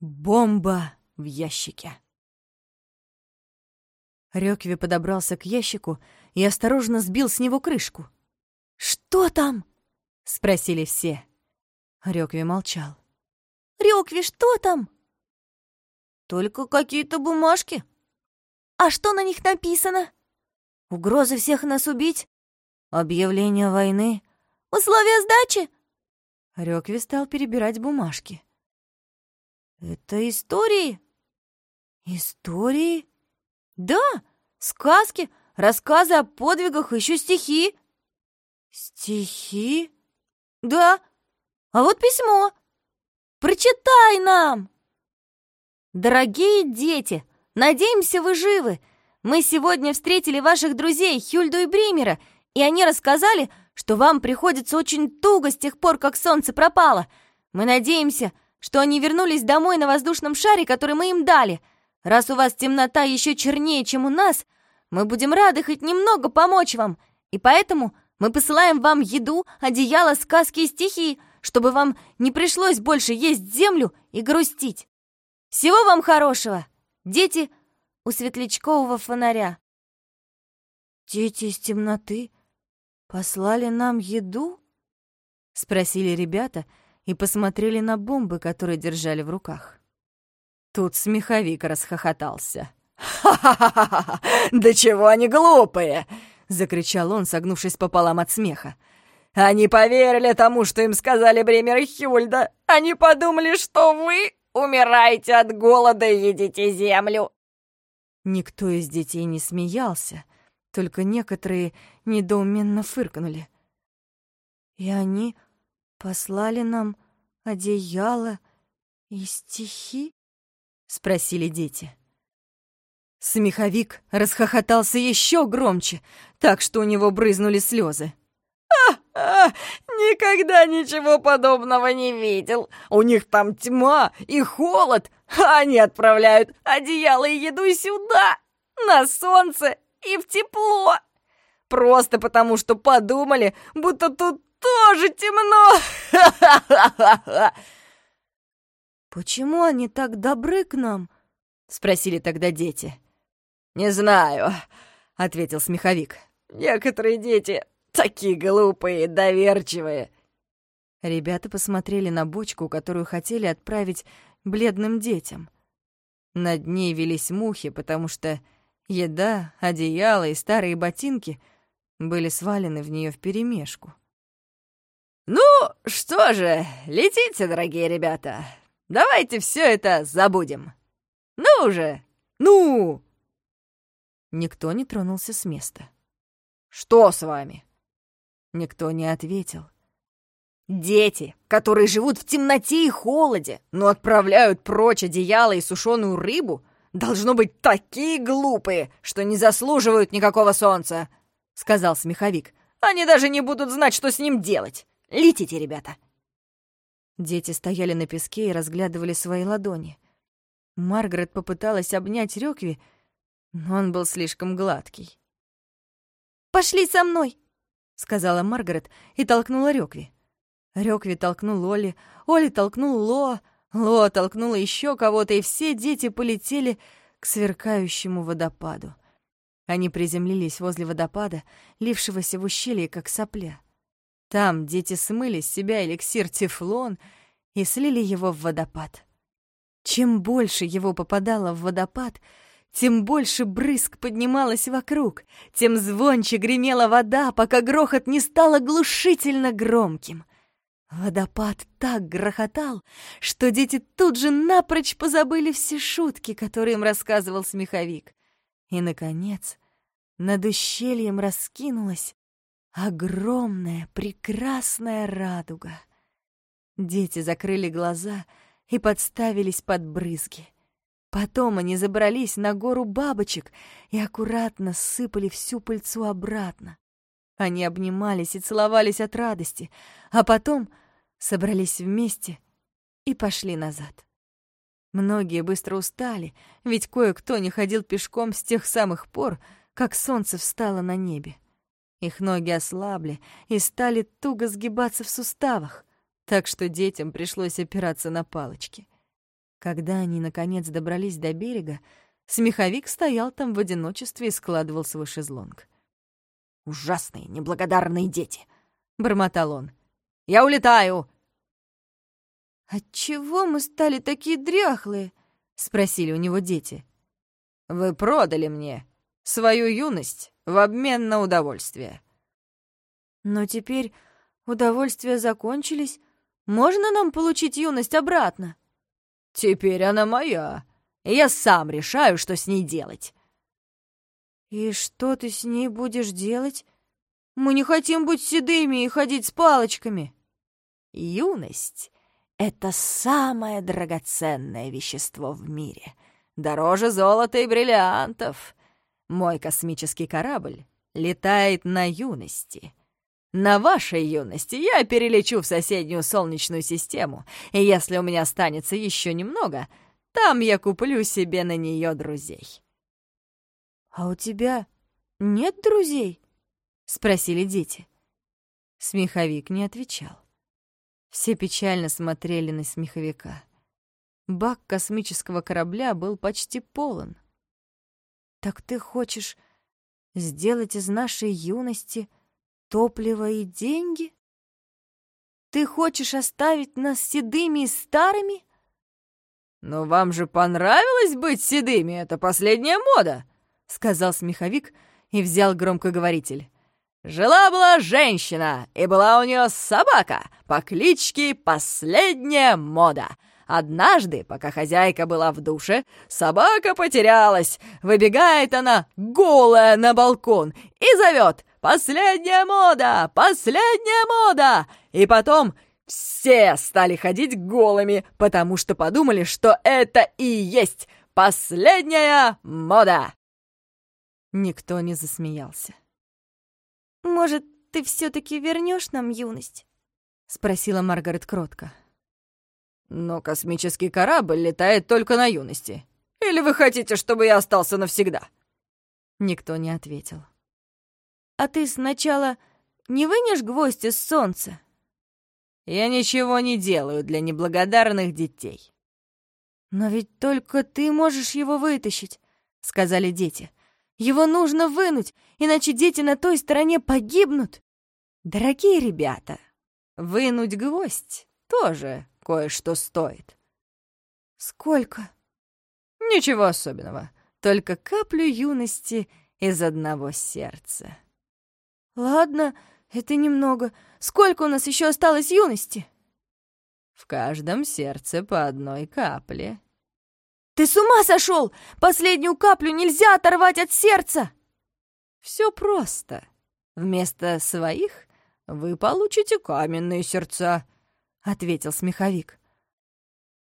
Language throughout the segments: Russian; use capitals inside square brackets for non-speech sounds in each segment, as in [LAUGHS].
Бомба в ящике. Рёкви подобрался к ящику и осторожно сбил с него крышку. «Что там?» — спросили все. Рёкви молчал. «Рёкви, что там?» «Только какие-то бумажки». «А что на них написано?» «Угрозы всех нас убить?» «Объявление войны?» «Условия сдачи?» Рёкви стал перебирать бумажки. «Это истории?» «Истории?» «Да, сказки, рассказы о подвигах, еще стихи». «Стихи?» «Да. А вот письмо. Прочитай нам!» «Дорогие дети, надеемся, вы живы. Мы сегодня встретили ваших друзей Хюльду и Бримера, и они рассказали, что вам приходится очень туго с тех пор, как солнце пропало. Мы надеемся, что они вернулись домой на воздушном шаре, который мы им дали. Раз у вас темнота еще чернее, чем у нас, мы будем рады хоть немного помочь вам, и поэтому мы посылаем вам еду, одеяло, сказки и стихи, чтобы вам не пришлось больше есть землю и грустить. Всего вам хорошего, дети у светлячкового фонаря. Дети из темноты послали нам еду? Спросили ребята, — и посмотрели на бомбы, которые держали в руках. Тут смеховик расхохотался. «Ха-ха-ха! Да чего они глупые!» — закричал он, согнувшись пополам от смеха. «Они поверили тому, что им сказали Бремер и Хюльда! Они подумали, что вы умираете от голода и едите землю!» Никто из детей не смеялся, только некоторые недоуменно фыркнули. «И они послали нам одеяло и стихи?» — спросили дети. Смеховик расхохотался еще громче, так что у него брызнули слезы. «А, никогда ничего подобного не видел. У них там тьма и холод, а они отправляют одеяло и еду сюда, на солнце и в тепло. Просто потому, что подумали, будто тут тоже темно!» [LAUGHS] «Почему они так добры к нам?» — спросили тогда дети. «Не знаю», — ответил смеховик. «Некоторые дети такие глупые, доверчивые». Ребята посмотрели на бочку, которую хотели отправить бледным детям. Над ней велись мухи, потому что еда, одеяло и старые ботинки были свалены в нее вперемешку. «Ну, что же, летите, дорогие ребята. Давайте все это забудем. Ну же, ну!» Никто не тронулся с места. «Что с вами?» Никто не ответил. «Дети, которые живут в темноте и холоде, но отправляют прочь одеяло и сушеную рыбу, должно быть такие глупые, что не заслуживают никакого солнца», — сказал смеховик. «Они даже не будут знать, что с ним делать. Летите, ребята!» Дети стояли на песке и разглядывали свои ладони. Маргарет попыталась обнять Рёкви, но он был слишком гладкий. «Пошли со мной!» — сказала Маргарет и толкнула Рёкви. Рёкви толкнул Оли, Оли толкнул Ло, Ло толкнула еще кого-то, и все дети полетели к сверкающему водопаду. Они приземлились возле водопада, лившегося в ущелье, как сопля. Там дети смыли с себя эликсир тефлон и слили его в водопад. Чем больше его попадало в водопад, тем больше брызг поднималось вокруг, тем звонче гремела вода, пока грохот не стал оглушительно громким. Водопад так грохотал, что дети тут же напрочь позабыли все шутки, которые им рассказывал смеховик. И, наконец, над ущельем раскинулась Огромная, прекрасная радуга. Дети закрыли глаза и подставились под брызги. Потом они забрались на гору бабочек и аккуратно сыпали всю пыльцу обратно. Они обнимались и целовались от радости, а потом собрались вместе и пошли назад. Многие быстро устали, ведь кое-кто не ходил пешком с тех самых пор, как солнце встало на небе. Их ноги ослабли и стали туго сгибаться в суставах, так что детям пришлось опираться на палочки. Когда они, наконец, добрались до берега, смеховик стоял там в одиночестве и складывал свой шезлонг. «Ужасные, неблагодарные дети!» — бормотал он. «Я улетаю!» «Отчего мы стали такие дряхлые?» — спросили у него дети. «Вы продали мне свою юность в обмен на удовольствие». «Но теперь удовольствия закончились. Можно нам получить юность обратно?» Теперь она моя. Я сам решаю, что с ней делать. И что ты с ней будешь делать? Мы не хотим быть седыми и ходить с палочками. Юность — это самое драгоценное вещество в мире. Дороже золота и бриллиантов. Мой космический корабль летает на юности. На вашей юности я перелечу в соседнюю солнечную систему, и если у меня останется еще немного, там я куплю себе на нее друзей». «А у тебя нет друзей?» — спросили дети. Смеховик не отвечал. Все печально смотрели на смеховика. Бак космического корабля был почти полон. «Так ты хочешь сделать из нашей юности топливо и деньги? Ты хочешь оставить нас седыми и старыми? «Но вам же понравилось быть седыми, это последняя мода!» — сказал смеховик и взял громкоговоритель. «Жила-была женщина, и была у нее собака по кличке Последняя мода. Однажды, пока хозяйка была в душе, собака потерялась. Выбегает она голая на балкон и зовет Последняя мода! Последняя мода!» И потом все стали ходить голыми, потому что подумали, что это и есть последняя мода. Никто не засмеялся. «Может, ты все таки вернешь нам юность?» — спросила Маргарет кротко. «Но космический корабль летает только на юности. Или вы хотите, чтобы я остался навсегда?» Никто не ответил. А ты сначала не вынешь гвоздь из солнца? Я ничего не делаю для неблагодарных детей. Но ведь только ты можешь его вытащить, сказали дети. Его нужно вынуть, иначе дети на той стороне погибнут. Дорогие ребята, вынуть гвоздь тоже кое-что стоит. Сколько? Ничего особенного, только каплю юности из одного сердца. «Ладно, это немного. Сколько у нас еще осталось юности?» «В каждом сердце по одной капле». «Ты с ума сошел! Последнюю каплю нельзя оторвать от сердца!» «Все просто. Вместо своих вы получите каменные сердца», — ответил смеховик.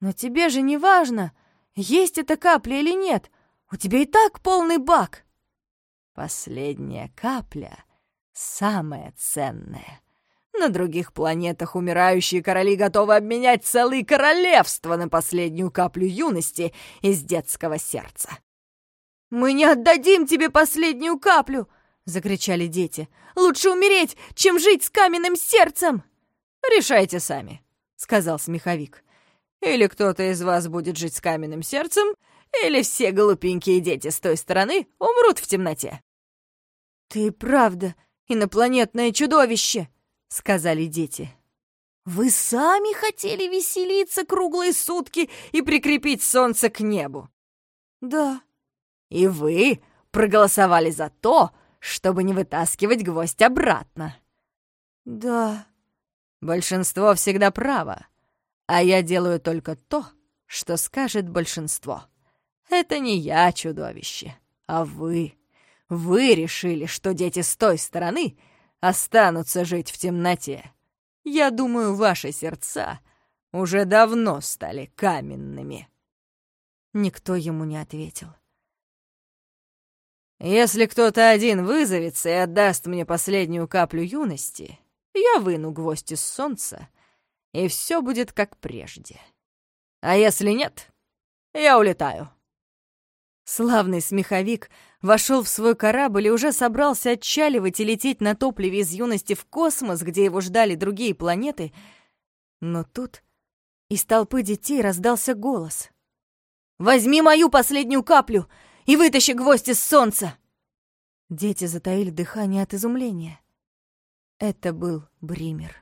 «Но тебе же не важно, есть эта капля или нет. У тебя и так полный бак». «Последняя капля самое ценное. На других планетах умирающие короли готовы обменять целые королевства на последнюю каплю юности из детского сердца. «Мы не отдадим тебе последнюю каплю!» — закричали дети. «Лучше умереть, чем жить с каменным сердцем!» «Решайте сами», — сказал смеховик. «Или кто-то из вас будет жить с каменным сердцем, или все глупенькие дети с той стороны умрут в темноте». «Ты правда инопланетное чудовище!» — сказали дети. «Вы сами хотели веселиться круглые сутки и прикрепить солнце к небу?» «Да». «И вы проголосовали за то, чтобы не вытаскивать гвоздь обратно?» «Да». «Большинство всегда право, а я делаю только то, что скажет большинство. Это не я чудовище, а вы». Вы решили, что дети с той стороны останутся жить в темноте. Я думаю, ваши сердца уже давно стали каменными». Никто ему не ответил. «Если кто-то один вызовется и отдаст мне последнюю каплю юности, я выну гвоздь из солнца, и все будет как прежде. А если нет, я улетаю». Славный смеховик вошел в свой корабль и уже собрался отчаливать и лететь на топливе из юности в космос, где его ждали другие планеты. Но тут из толпы детей раздался голос. Возьми мою последнюю каплю и вытащи гвоздь из солнца!» Дети затаили дыхание от изумления. Это был Бример.